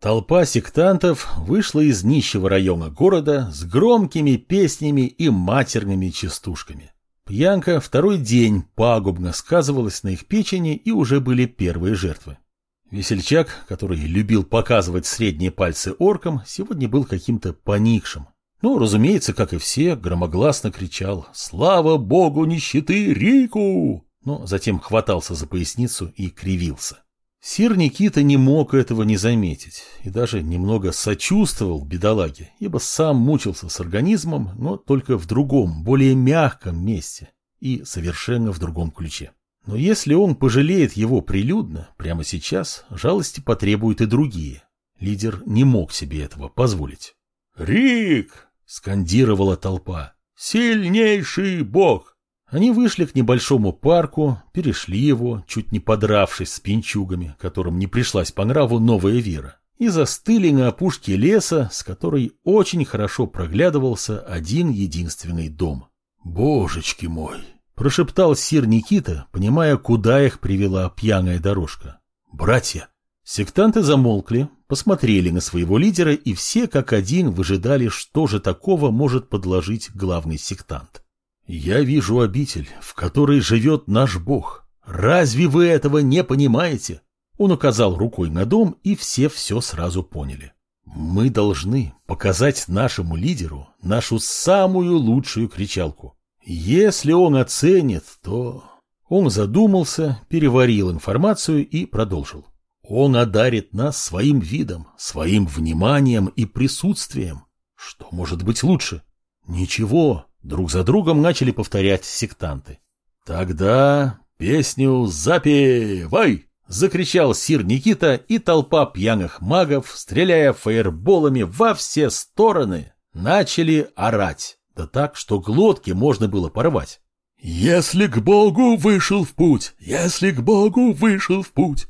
Толпа сектантов вышла из нищего района города с громкими песнями и матерными частушками. Пьянка второй день пагубно сказывалась на их печени и уже были первые жертвы. Весельчак, который любил показывать средние пальцы оркам, сегодня был каким-то поникшим. Ну, разумеется, как и все, громогласно кричал «Слава богу нищеты Рику!», но затем хватался за поясницу и кривился. Сир Никита не мог этого не заметить и даже немного сочувствовал бедолаге, ибо сам мучился с организмом, но только в другом, более мягком месте и совершенно в другом ключе. Но если он пожалеет его прилюдно, прямо сейчас, жалости потребуют и другие. Лидер не мог себе этого позволить. «Рик!» — скандировала толпа. «Сильнейший бог! Они вышли к небольшому парку, перешли его, чуть не подравшись с пинчугами, которым не пришлась по нраву новая вера, и застыли на опушке леса, с которой очень хорошо проглядывался один единственный дом. «Божечки мой!» – прошептал сир Никита, понимая, куда их привела пьяная дорожка. «Братья!» Сектанты замолкли, посмотрели на своего лидера, и все как один выжидали, что же такого может подложить главный сектант. Я вижу обитель, в которой живет наш Бог. Разве вы этого не понимаете? Он указал рукой на дом, и все все сразу поняли. Мы должны показать нашему лидеру нашу самую лучшую кричалку. Если он оценит, то... Он задумался, переварил информацию и продолжил. Он одарит нас своим видом, своим вниманием и присутствием. Что может быть лучше? Ничего, Друг за другом начали повторять сектанты. «Тогда песню запевай!» — закричал сир Никита, и толпа пьяных магов, стреляя фаерболами во все стороны, начали орать, да так, что глотки можно было порвать. «Если к Богу вышел в путь, если к Богу вышел в путь,